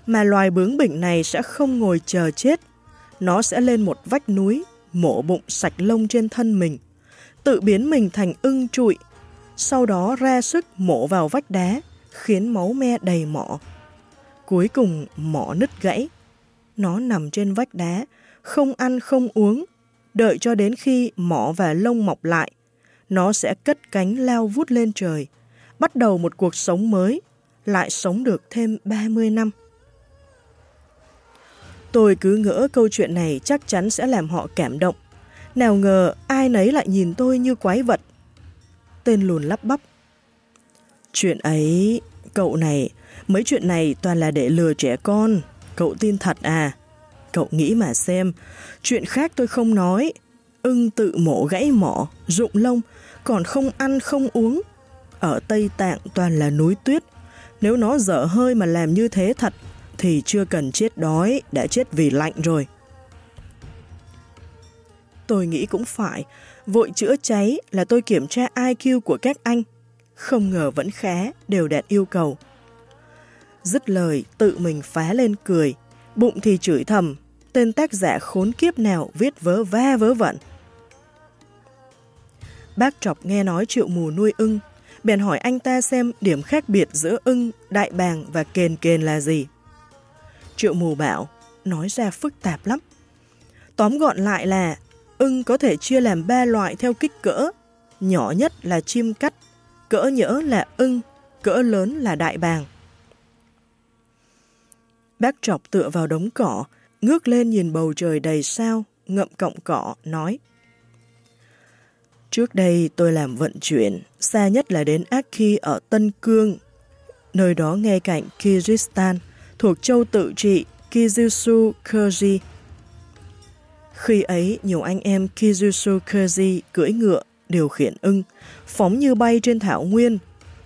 mà loài bướng bỉnh này sẽ không ngồi chờ chết. Nó sẽ lên một vách núi, mổ bụng sạch lông trên thân mình, tự biến mình thành ưng trụi, sau đó ra sức mổ vào vách đá, khiến máu me đầy mỏ. Cuối cùng mỏ nứt gãy. Nó nằm trên vách đá, không ăn không uống, đợi cho đến khi mỏ và lông mọc lại. Nó sẽ cất cánh lao vút lên trời, bắt đầu một cuộc sống mới, lại sống được thêm 30 năm. Tôi cứ ngỡ câu chuyện này chắc chắn sẽ làm họ cảm động. Nào ngờ ai nấy lại nhìn tôi như quái vật. Tên lùn lắp bắp. Chuyện ấy, cậu này, mấy chuyện này toàn là để lừa trẻ con. Cậu tin thật à? Cậu nghĩ mà xem, chuyện khác tôi không nói. Ưng tự mổ gãy mỏ, rụng lông, còn không ăn không uống. Ở Tây Tạng toàn là núi tuyết. Nếu nó dở hơi mà làm như thế thật thì chưa cần chết đói, đã chết vì lạnh rồi. Tôi nghĩ cũng phải, vội chữa cháy là tôi kiểm tra IQ của các anh. Không ngờ vẫn khá, đều đạt yêu cầu. Dứt lời, tự mình phá lên cười, bụng thì chửi thầm, tên tác giả khốn kiếp nào viết vớ va vớ vẩn. Bác Trọc nghe nói triệu mù nuôi ưng, bèn hỏi anh ta xem điểm khác biệt giữa ưng, đại bàng và kền kền là gì. Triệu mù bảo, nói ra phức tạp lắm. Tóm gọn lại là, ưng có thể chia làm ba loại theo kích cỡ. Nhỏ nhất là chim cắt, cỡ nhỡ là ưng, cỡ lớn là đại bàng. Bác trọc tựa vào đống cỏ, ngước lên nhìn bầu trời đầy sao, ngậm cọng cỏ, nói Trước đây tôi làm vận chuyển, xa nhất là đến Aki ở Tân Cương, nơi đó ngay cạnh Kyrgyzstan thuộc châu tự trị Kizusu Kurji. Khi ấy, nhiều anh em Kizusu Kurji cưỡi ngựa, điều khiển ưng, phóng như bay trên thảo nguyên.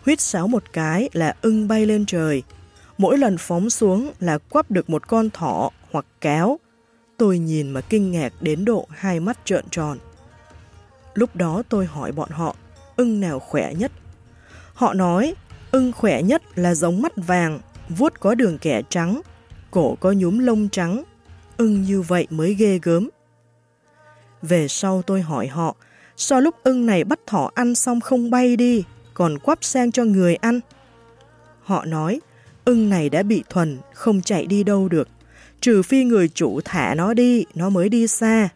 Huýt sáo một cái là ưng bay lên trời. Mỗi lần phóng xuống là quắp được một con thỏ hoặc cáo. Tôi nhìn mà kinh ngạc đến độ hai mắt trợn tròn. Lúc đó tôi hỏi bọn họ, ưng nào khỏe nhất? Họ nói, ưng khỏe nhất là giống mắt vàng, vuốt có đường kẻ trắng, cổ có nhúm lông trắng. Ưng như vậy mới ghê gớm. Về sau tôi hỏi họ, sao lúc ưng này bắt thỏ ăn xong không bay đi, còn quắp sang cho người ăn? Họ nói, ưng này đã bị thuần, không chạy đi đâu được. Trừ phi người chủ thả nó đi, nó mới đi xa.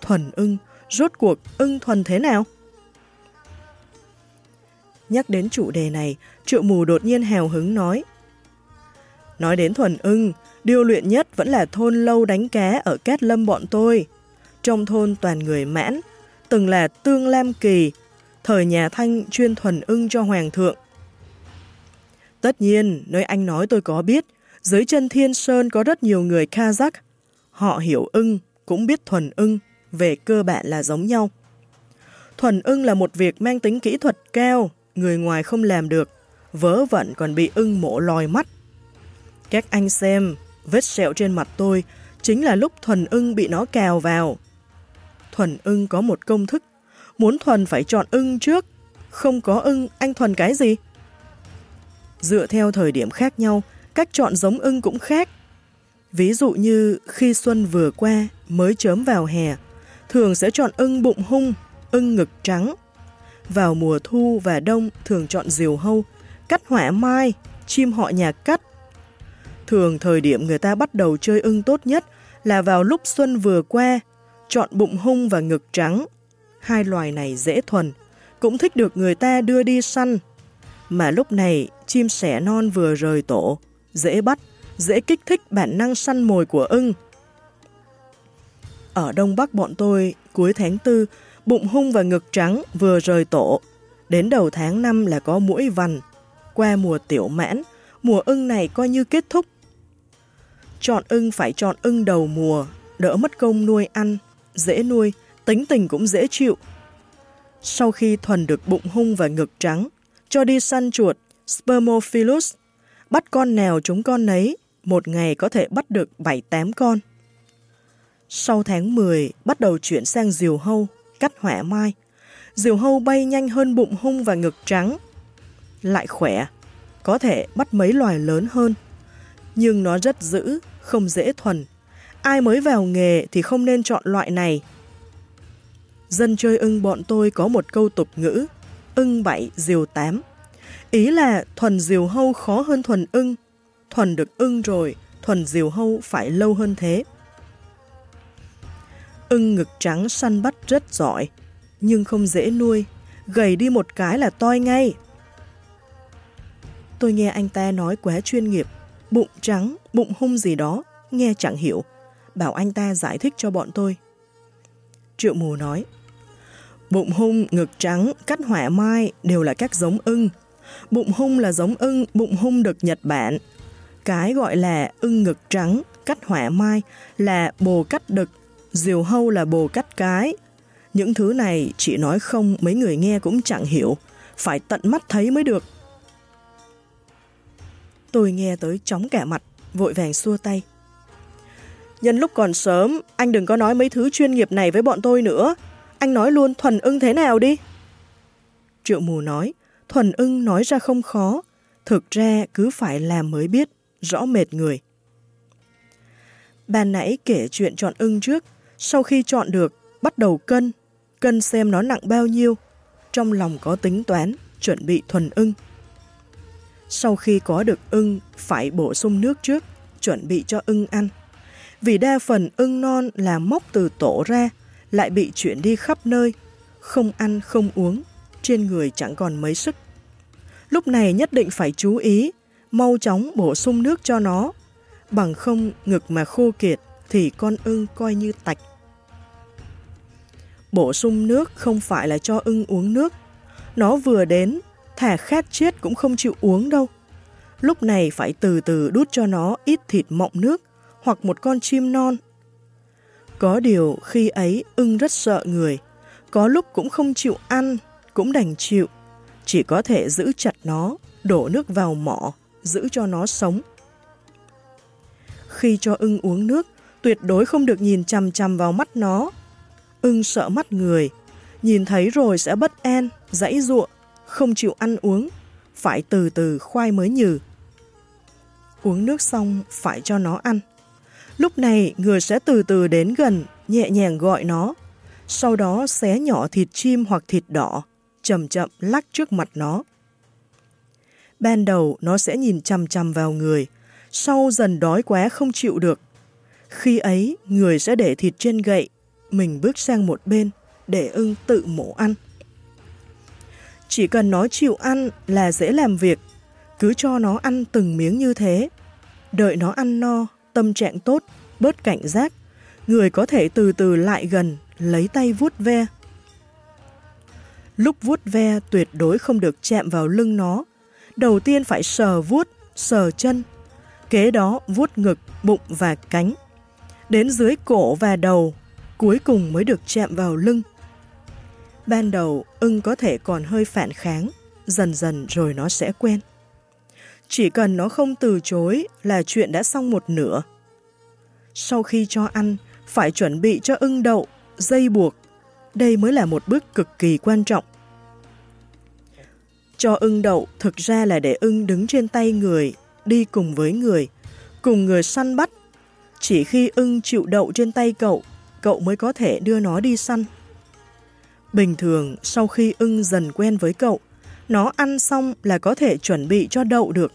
Thuần ưng, rốt cuộc ưng thuần thế nào? Nhắc đến chủ đề này, triệu mù đột nhiên hào hứng nói. Nói đến thuần ưng, điều luyện nhất vẫn là thôn lâu đánh cá ở Cát Lâm bọn tôi. Trong thôn toàn người mãn, từng là tương lam kỳ, thời nhà Thanh chuyên thuần ưng cho hoàng thượng. Tất nhiên, nơi anh nói tôi có biết, dưới chân Thiên Sơn có rất nhiều người Kazakh. Họ hiểu ưng, cũng biết thuần ưng, về cơ bản là giống nhau. Thuần ưng là một việc mang tính kỹ thuật cao, người ngoài không làm được, vớ vẩn còn bị ưng mổ lòi mắt. Các anh xem, vết sẹo trên mặt tôi chính là lúc thuần ưng bị nó cào vào. Thuần ưng có một công thức, muốn thuần phải chọn ưng trước, không có ưng anh thuần cái gì? Dựa theo thời điểm khác nhau, cách chọn giống ưng cũng khác. Ví dụ như khi xuân vừa qua mới chớm vào hè, thường sẽ chọn ưng bụng hung, ưng ngực trắng. Vào mùa thu và đông thường chọn diều hâu, cắt hỏa mai, chim họ nhà cắt. Thường thời điểm người ta bắt đầu chơi ưng tốt nhất là vào lúc xuân vừa qua, chọn bụng hung và ngực trắng. Hai loài này dễ thuần, cũng thích được người ta đưa đi săn. Mà lúc này chim sẻ non vừa rời tổ, dễ bắt, dễ kích thích bản năng săn mồi của ưng. Ở Đông Bắc bọn tôi, cuối tháng tư, bụng hung và ngực trắng vừa rời tổ. Đến đầu tháng 5 là có mũi vằn. Qua mùa tiểu mãn, mùa ưng này coi như kết thúc. Chọn ưng phải chọn ưng đầu mùa, đỡ mất công nuôi ăn, dễ nuôi, tính tình cũng dễ chịu. Sau khi thuần được bụng hung và ngực trắng, cho đi săn chuột Spermophilus, bắt con nào chúng con nấy, một ngày có thể bắt được 7-8 con. Sau tháng 10, bắt đầu chuyển sang diều hâu, cắt hỏa mai. Diều hâu bay nhanh hơn bụng hung và ngực trắng. Lại khỏe, có thể bắt mấy loài lớn hơn. Nhưng nó rất dữ, không dễ thuần. Ai mới vào nghề thì không nên chọn loại này. Dân chơi ưng bọn tôi có một câu tục ngữ, ưng bảy diều tám. Ý là thuần diều hâu khó hơn thuần ưng. Thuần được ưng rồi, thuần diều hâu phải lâu hơn thế. Ưng ngực trắng săn bắt rất giỏi, nhưng không dễ nuôi, gầy đi một cái là toi ngay. Tôi nghe anh ta nói quá chuyên nghiệp, bụng trắng, bụng hung gì đó, nghe chẳng hiểu, bảo anh ta giải thích cho bọn tôi. Triệu mù nói, bụng hung, ngực trắng, cắt hỏa mai đều là các giống ưng. Bụng hung là giống ưng, bụng hung được Nhật Bản. Cái gọi là ưng ngực trắng, cắt hỏa mai là bồ cắt đực diều hâu là bồ cắt cái. Những thứ này chỉ nói không mấy người nghe cũng chẳng hiểu, phải tận mắt thấy mới được. Tôi nghe tới chóng cả mặt, vội vàng xua tay. Nhân lúc còn sớm, anh đừng có nói mấy thứ chuyên nghiệp này với bọn tôi nữa. Anh nói luôn thuần ưng thế nào đi. Triệu mù nói, thuần ưng nói ra không khó, thực ra cứ phải làm mới biết, rõ mệt người. Ban nãy kể chuyện chọn ưng trước, sau khi chọn được, bắt đầu cân, cân xem nó nặng bao nhiêu, trong lòng có tính toán, chuẩn bị thuần ưng. Sau khi có được ưng, phải bổ sung nước trước, chuẩn bị cho ưng ăn. Vì đa phần ưng non là móc từ tổ ra, lại bị chuyển đi khắp nơi, không ăn không uống, trên người chẳng còn mấy sức. Lúc này nhất định phải chú ý, mau chóng bổ sung nước cho nó, bằng không ngực mà khô kiệt, thì con ưng coi như tạch. Bổ sung nước không phải là cho ưng uống nước. Nó vừa đến, thả khát chết cũng không chịu uống đâu. Lúc này phải từ từ đút cho nó ít thịt mọng nước hoặc một con chim non. Có điều khi ấy ưng rất sợ người, có lúc cũng không chịu ăn, cũng đành chịu. chỉ có thể giữ chặt nó, đổ nước vào mỏ, giữ cho nó sống. Khi cho ưng uống nước, tuyệt đối không được nhìn chằm chằm vào mắt nó. Ưng sợ mắt người, nhìn thấy rồi sẽ bất an, dãy ruộng, không chịu ăn uống, phải từ từ khoai mới nhừ. Uống nước xong phải cho nó ăn. Lúc này người sẽ từ từ đến gần, nhẹ nhàng gọi nó, sau đó xé nhỏ thịt chim hoặc thịt đỏ, chậm chậm lắc trước mặt nó. Ban đầu nó sẽ nhìn chằm chằm vào người, sau dần đói quá không chịu được. Khi ấy, người sẽ để thịt trên gậy, mình bước sang một bên, để ưng tự mổ ăn. Chỉ cần nó chịu ăn là dễ làm việc, cứ cho nó ăn từng miếng như thế. Đợi nó ăn no, tâm trạng tốt, bớt cảnh giác, người có thể từ từ lại gần, lấy tay vuốt ve. Lúc vuốt ve tuyệt đối không được chạm vào lưng nó. Đầu tiên phải sờ vuốt, sờ chân. Kế đó vuốt ngực, bụng và cánh. Đến dưới cổ và đầu, cuối cùng mới được chạm vào lưng. Ban đầu, ưng có thể còn hơi phản kháng, dần dần rồi nó sẽ quen. Chỉ cần nó không từ chối là chuyện đã xong một nửa. Sau khi cho ăn, phải chuẩn bị cho ưng đậu, dây buộc. Đây mới là một bước cực kỳ quan trọng. Cho ưng đậu thực ra là để ưng đứng trên tay người, đi cùng với người, cùng người săn bắt. Chỉ khi ưng chịu đậu trên tay cậu, cậu mới có thể đưa nó đi săn. Bình thường, sau khi ưng dần quen với cậu, nó ăn xong là có thể chuẩn bị cho đậu được.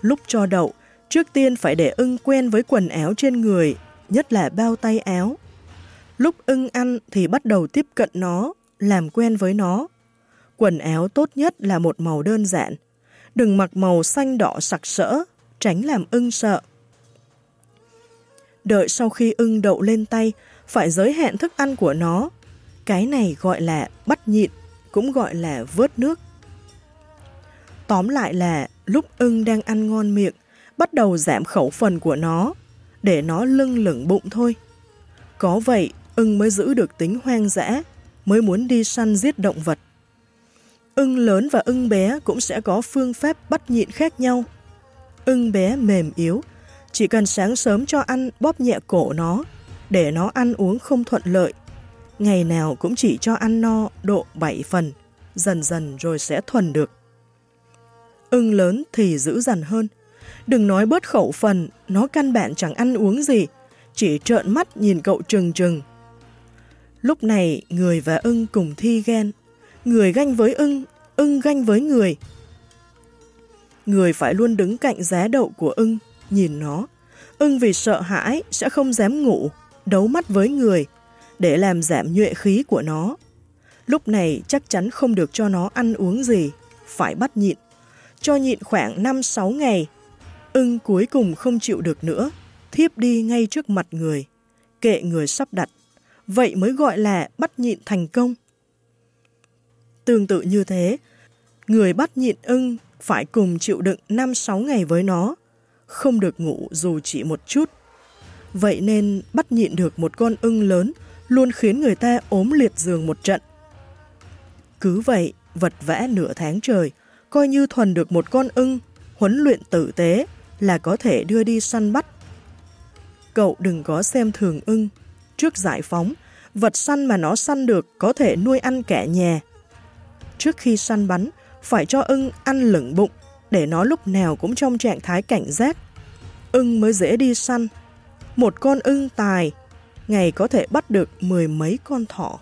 Lúc cho đậu, trước tiên phải để ưng quen với quần áo trên người, nhất là bao tay áo. Lúc ưng ăn thì bắt đầu tiếp cận nó, làm quen với nó. Quần áo tốt nhất là một màu đơn giản. Đừng mặc màu xanh đỏ sặc sỡ, tránh làm ưng sợ. Đợi sau khi ưng đậu lên tay, phải giới hạn thức ăn của nó. Cái này gọi là bắt nhịn, cũng gọi là vớt nước. Tóm lại là lúc ưng đang ăn ngon miệng, bắt đầu giảm khẩu phần của nó, để nó lưng lửng bụng thôi. Có vậy, ưng mới giữ được tính hoang dã, mới muốn đi săn giết động vật. Ưng lớn và ưng bé cũng sẽ có phương pháp bắt nhịn khác nhau. Ưng bé mềm yếu, chỉ cần sáng sớm cho ăn bóp nhẹ cổ nó, để nó ăn uống không thuận lợi. Ngày nào cũng chỉ cho ăn no độ 7 phần, dần dần rồi sẽ thuần được. Ưng lớn thì giữ dần hơn. Đừng nói bớt khẩu phần, nó căn bản chẳng ăn uống gì, chỉ trợn mắt nhìn cậu trừng trừng. Lúc này, người và ưng cùng thi ghen. Người ganh với ưng, ưng ganh với người. Người phải luôn đứng cạnh giá đậu của ưng, nhìn nó. Ưng vì sợ hãi sẽ không dám ngủ, đấu mắt với người, để làm giảm nhuệ khí của nó. Lúc này chắc chắn không được cho nó ăn uống gì, phải bắt nhịn. Cho nhịn khoảng 5-6 ngày, ưng cuối cùng không chịu được nữa, thiếp đi ngay trước mặt người, kệ người sắp đặt. Vậy mới gọi là bắt nhịn thành công. Tương tự như thế, người bắt nhịn ưng phải cùng chịu đựng 5-6 ngày với nó, không được ngủ dù chỉ một chút. Vậy nên bắt nhịn được một con ưng lớn luôn khiến người ta ốm liệt giường một trận. Cứ vậy, vật vã nửa tháng trời, coi như thuần được một con ưng, huấn luyện tử tế là có thể đưa đi săn bắt. Cậu đừng có xem thường ưng. Trước giải phóng, vật săn mà nó săn được có thể nuôi ăn cả nhà. Trước khi săn bắn, phải cho ưng ăn lửng bụng để nó lúc nào cũng trong trạng thái cảnh giác. Ưng mới dễ đi săn. Một con ưng tài, ngày có thể bắt được mười mấy con thỏ.